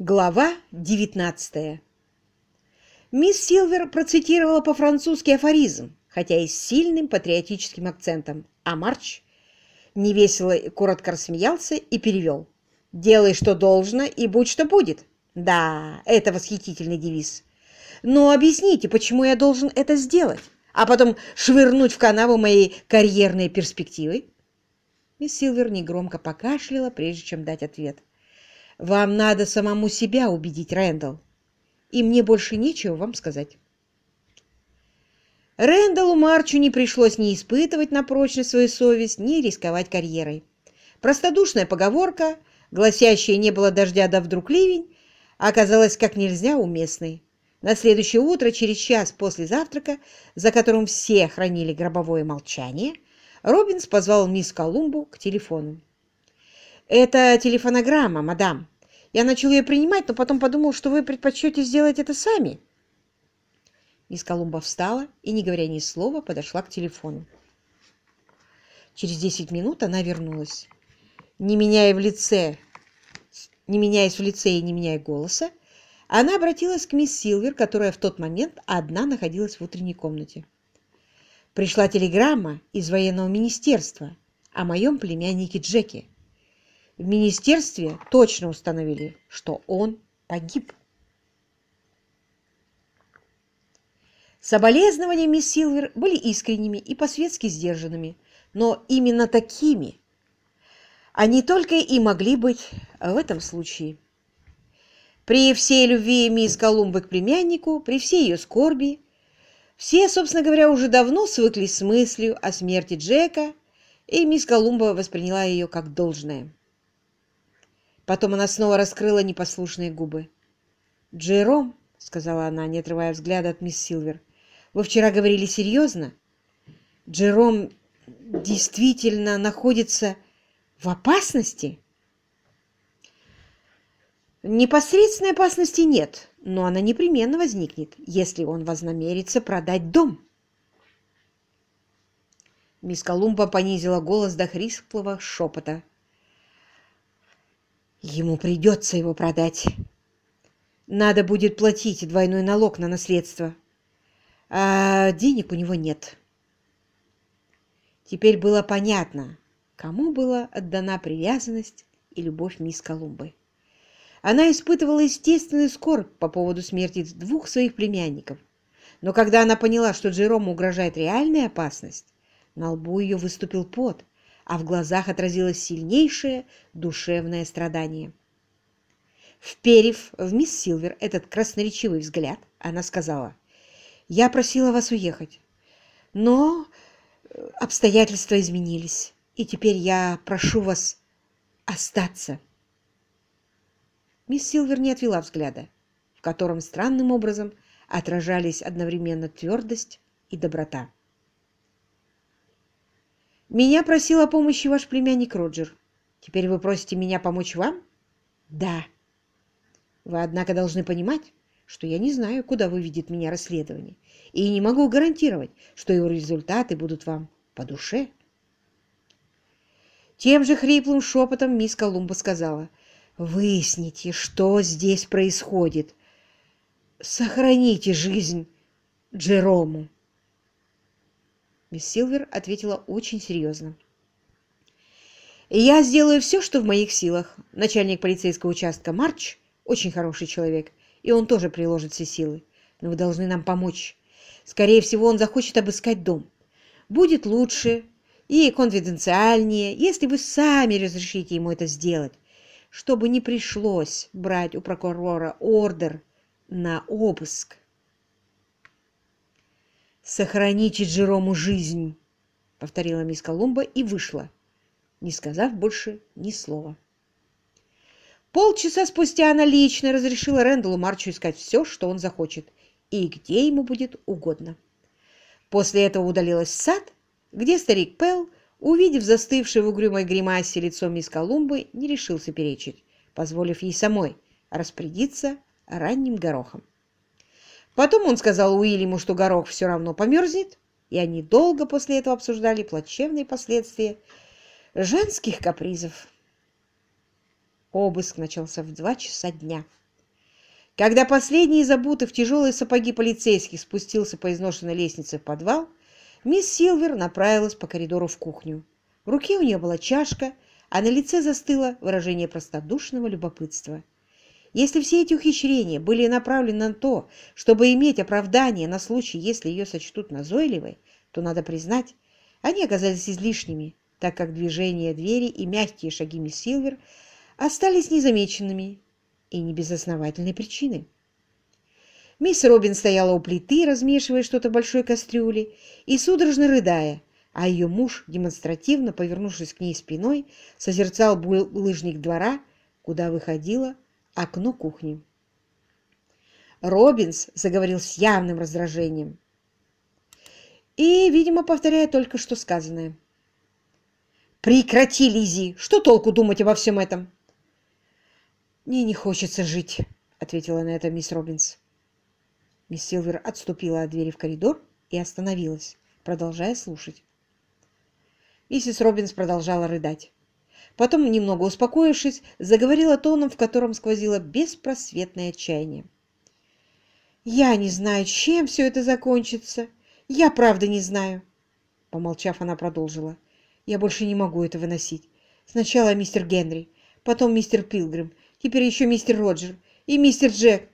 Глава 19 Мисс Силвер процитировала по-французски афоризм, хотя и с сильным патриотическим акцентом, а Марч невесело и коротко рассмеялся и перевел. «Делай, что должно, и будь, что будет». Да, это восхитительный девиз. Но объясните, почему я должен это сделать, а потом швырнуть в канаву мои карьерные перспективы? Мисс Силвер негромко покашляла, прежде чем дать ответ. Вам надо самому себя убедить, Рэндалл. И мне больше нечего вам сказать. Рэндаллу Марчу не пришлось ни испытывать на прочность свою совесть, ни рисковать карьерой. Простодушная поговорка, гласящая «не было дождя, да вдруг ливень», оказалась как нельзя уместной. На следующее утро, через час после завтрака, за которым все хранили гробовое молчание, Робинс позвал мисс Колумбу к телефону. «Это телефонограмма, мадам. Я начал ее принимать, но потом подумал, что вы предпочтете сделать это сами». Мисс Колумба встала и, не говоря ни слова, подошла к телефону. Через десять минут она вернулась. Не меняя в лице, не меняясь в лице и не меняя голоса, она обратилась к мисс Силвер, которая в тот момент одна находилась в утренней комнате. Пришла телеграмма из военного министерства о моем племяннике Джеке. В министерстве точно установили, что он погиб. Соболезнования мисс Силвер были искренними и по-светски сдержанными, но именно такими они только и могли быть в этом случае. При всей любви мисс Колумбы к племяннику, при всей ее скорби, все, собственно говоря, уже давно свыклись с мыслью о смерти Джека, и мисс Колумба восприняла ее как должное. Потом она снова раскрыла непослушные губы. «Джером», — сказала она, не отрывая взгляда от мисс Силвер, — «вы вчера говорили серьезно? Джером действительно находится в опасности?» Непосредственной опасности нет, но она непременно возникнет, если он вознамерится продать дом. Мисс Колумба понизила голос до хрисплого шепота. Ему придется его продать. Надо будет платить двойной налог на наследство. А денег у него нет. Теперь было понятно, кому была отдана привязанность и любовь мисс Колумбы. Она испытывала естественную скорбь по поводу смерти двух своих племянников. Но когда она поняла, что Джерому угрожает реальная опасность, на лбу ее выступил пот, а в глазах отразилось сильнейшее душевное страдание. Вперев в мисс Силвер этот красноречивый взгляд, она сказала, «Я просила вас уехать, но э, обстоятельства изменились, и теперь я прошу вас остаться». Мисс Силвер не отвела взгляда, в котором странным образом отражались одновременно твердость и доброта. Меня просил о помощи ваш племянник Роджер. Теперь вы просите меня помочь вам? Да. Вы, однако, должны понимать, что я не знаю, куда выведет меня расследование, и не могу гарантировать, что его результаты будут вам по душе. Тем же хриплым шепотом мисс Колумба сказала, «Выясните, что здесь происходит. Сохраните жизнь Джерому». Мисс Силвер ответила очень серьезно. «Я сделаю все, что в моих силах. Начальник полицейского участка Марч очень хороший человек, и он тоже приложит все силы. Но вы должны нам помочь. Скорее всего, он захочет обыскать дом. Будет лучше и конфиденциальнее, если вы сами разрешите ему это сделать, чтобы не пришлось брать у прокурора ордер на обыск». «Сохраните Джерому жизнь!» — повторила мисс Колумба и вышла, не сказав больше ни слова. Полчаса спустя она лично разрешила Рэндаллу Марчу искать все, что он захочет, и где ему будет угодно. После этого удалилась в сад, где старик Пэл, увидев застывшее в угрюмой гримасе лицо мисс Колумбы, не решился перечить, позволив ей самой распорядиться ранним горохом. Потом он сказал Уильяму, что горох все равно померзнет, и они долго после этого обсуждали плачевные последствия женских капризов. Обыск начался в два часа дня. Когда последний из обутых в тяжелые сапоги полицейских спустился по изношенной лестнице в подвал, мисс Силвер направилась по коридору в кухню. В руке у нее была чашка, а на лице застыло выражение простодушного любопытства. Если все эти ухищрения были направлены на то, чтобы иметь оправдание на случай, если ее сочтут назойливой, то, надо признать, они оказались излишними, так как движение двери и мягкие шаги мисс Силвер остались незамеченными и не без основательной причины. Мисс Робин стояла у плиты, размешивая что-то в большой кастрюле и судорожно рыдая, а ее муж, демонстративно повернувшись к ней спиной, созерцал булыжник двора, куда выходило окно кухни. Робинс заговорил с явным раздражением и, видимо, повторяя только что сказанное. «Прекрати, Лизи! Что толку думать обо всем этом?» «Мне не хочется жить», — ответила на это мисс Робинс. Мисс Силвер отступила от двери в коридор и остановилась, продолжая слушать. Миссис Робинс продолжала рыдать. Потом, немного успокоившись, заговорила тоном, в котором сквозило беспросветное отчаяние. «Я не знаю, чем все это закончится. Я правда не знаю». Помолчав, она продолжила. «Я больше не могу это выносить. Сначала мистер Генри, потом мистер Пилгрим, Теперь еще мистер Роджер и мистер Джек.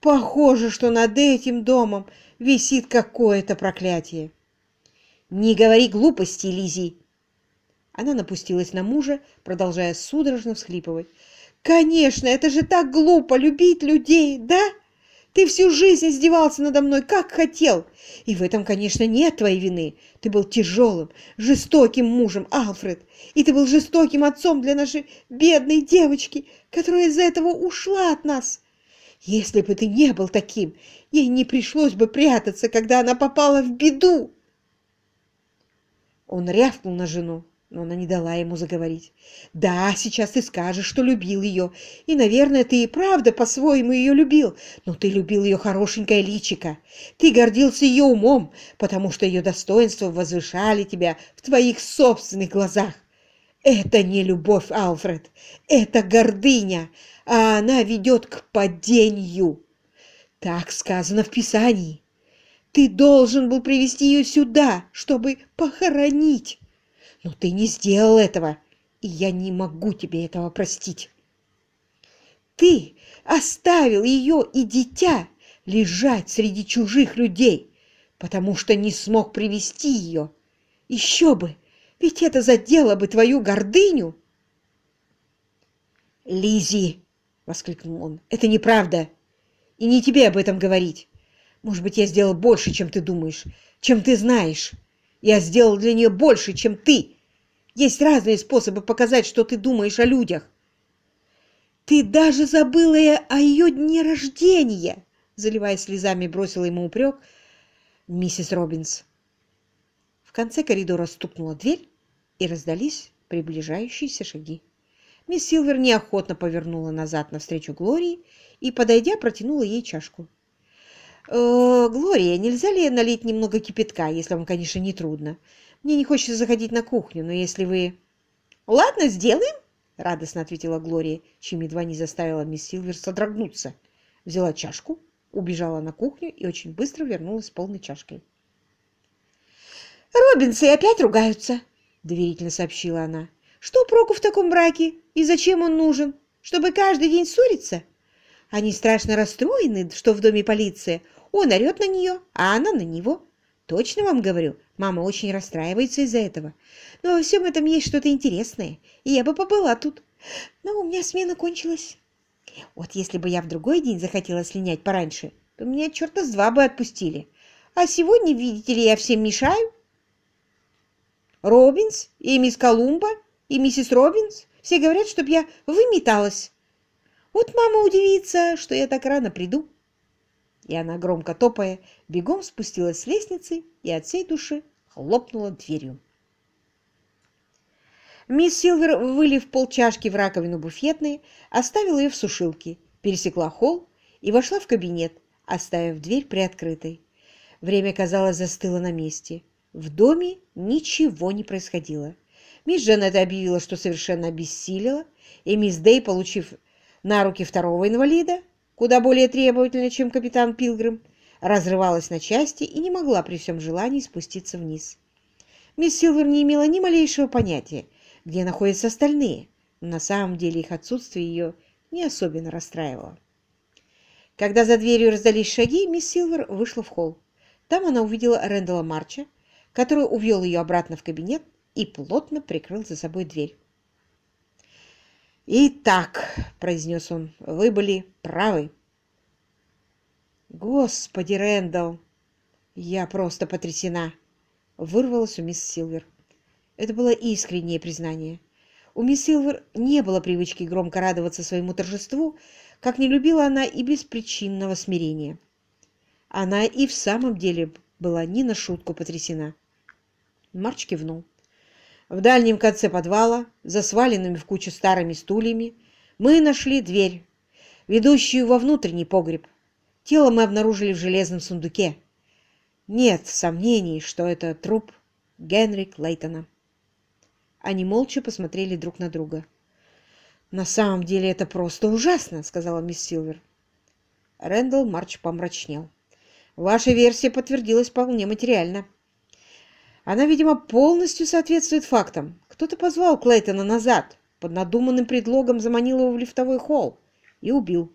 Похоже, что над этим домом висит какое-то проклятие. «Не говори глупости, Лизи!» Она напустилась на мужа, продолжая судорожно всхлипывать. «Конечно, это же так глупо любить людей, да?» Ты всю жизнь издевался надо мной, как хотел. И в этом, конечно, нет твоей вины. Ты был тяжелым, жестоким мужем, Алфред. И ты был жестоким отцом для нашей бедной девочки, которая из-за этого ушла от нас. Если бы ты не был таким, ей не пришлось бы прятаться, когда она попала в беду. Он рявкнул на жену но она не дала ему заговорить. «Да, сейчас ты скажешь, что любил ее, и, наверное, ты и правда по-своему ее любил, но ты любил ее хорошенькое личико. Ты гордился ее умом, потому что ее достоинства возвышали тебя в твоих собственных глазах. Это не любовь, Алфред, это гордыня, а она ведет к падению. Так сказано в Писании. Ты должен был привести ее сюда, чтобы похоронить». Но ты не сделал этого, и я не могу тебе этого простить. Ты оставил ее и дитя лежать среди чужих людей, потому что не смог привести ее. Еще бы, ведь это задело бы твою гордыню. Лизи, воскликнул он, это неправда, и не тебе об этом говорить. Может быть, я сделал больше, чем ты думаешь, чем ты знаешь. Я сделал для нее больше, чем ты. Есть разные способы показать, что ты думаешь о людях. Ты даже забыла о ее дне рождения, заливая слезами, бросила ему упрек миссис Робинс. В конце коридора стукнула дверь, и раздались приближающиеся шаги. Мисс Силвер неохотно повернула назад навстречу Глории и, подойдя, протянула ей чашку. «Э, «Глория, нельзя ли налить немного кипятка, если вам, конечно, не трудно? Мне не хочется заходить на кухню, но если вы...» «Ладно, сделаем!» — радостно ответила Глория, чем едва не заставила мисс Силвер содрогнуться. Взяла чашку, убежала на кухню и очень быстро вернулась с полной чашкой. «Робинсы опять ругаются!» — доверительно сообщила она. «Что проку в таком браке? И зачем он нужен? Чтобы каждый день ссориться? Они страшно расстроены, что в доме полиция. Он орет на нее, а она на него. Точно вам говорю, мама очень расстраивается из-за этого. Но во всем этом есть что-то интересное, и я бы побыла тут. Но у меня смена кончилась. Вот если бы я в другой день захотела слинять пораньше, то меня черта с два бы отпустили. А сегодня, видите ли, я всем мешаю. Робинс и мисс Колумба и миссис Робинс все говорят, чтобы я выметалась. Вот мама удивится, что я так рано приду. И она, громко топая, бегом спустилась с лестницы и от всей души хлопнула дверью. Мисс Силвер, вылив полчашки в раковину буфетной, оставила ее в сушилке, пересекла холл и вошла в кабинет, оставив дверь приоткрытой. Время, казалось, застыло на месте. В доме ничего не происходило. Мисс Джанет объявила, что совершенно обессилила, и мисс Дэй, получив на руки второго инвалида, куда более требовательная, чем капитан Пилгрим, разрывалась на части и не могла при всем желании спуститься вниз. Мисс Силвер не имела ни малейшего понятия, где находятся остальные, но на самом деле их отсутствие ее не особенно расстраивало. Когда за дверью раздались шаги, мисс Силвер вышла в холл. Там она увидела Рэндала Марча, который увел ее обратно в кабинет и плотно прикрыл за собой дверь. «Итак», — произнес он, — «вы были правы». «Господи, Рэндалл! Я просто потрясена!» — вырвалось у мисс Силвер. Это было искреннее признание. У мисс Силвер не было привычки громко радоваться своему торжеству, как не любила она и беспричинного смирения. Она и в самом деле была не на шутку потрясена. Марч кивнул. В дальнем конце подвала, за сваленными в кучу старыми стульями, мы нашли дверь, ведущую во внутренний погреб. Тело мы обнаружили в железном сундуке. Нет сомнений, что это труп Генри Клейтона. Они молча посмотрели друг на друга. «На самом деле это просто ужасно», — сказала мисс Силвер. Рэндалл Марч помрачнел. «Ваша версия подтвердилась вполне материально. Она, видимо, полностью соответствует фактам. Кто-то позвал Клейтона назад, под надуманным предлогом заманил его в лифтовой холл и убил.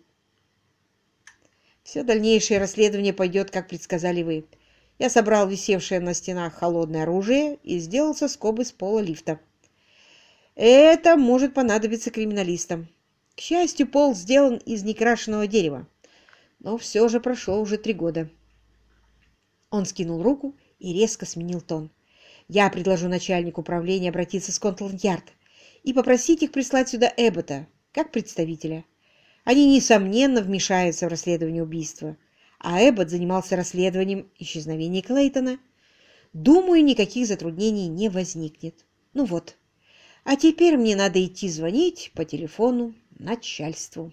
Все дальнейшее расследование пойдет, как предсказали вы. Я собрал висевшее на стенах холодное оружие и сделал соскобы с пола лифта. Это может понадобиться криминалистам. К счастью, пол сделан из некрашенного дерева. Но все же прошло уже три года. Он скинул руку и резко сменил тон. Я предложу начальнику управления обратиться в Скотланд-Ярд и попросить их прислать сюда Эббота, как представителя. Они, несомненно, вмешаются в расследование убийства, а Эббот занимался расследованием исчезновения Клейтона. Думаю, никаких затруднений не возникнет. Ну вот. А теперь мне надо идти звонить по телефону начальству.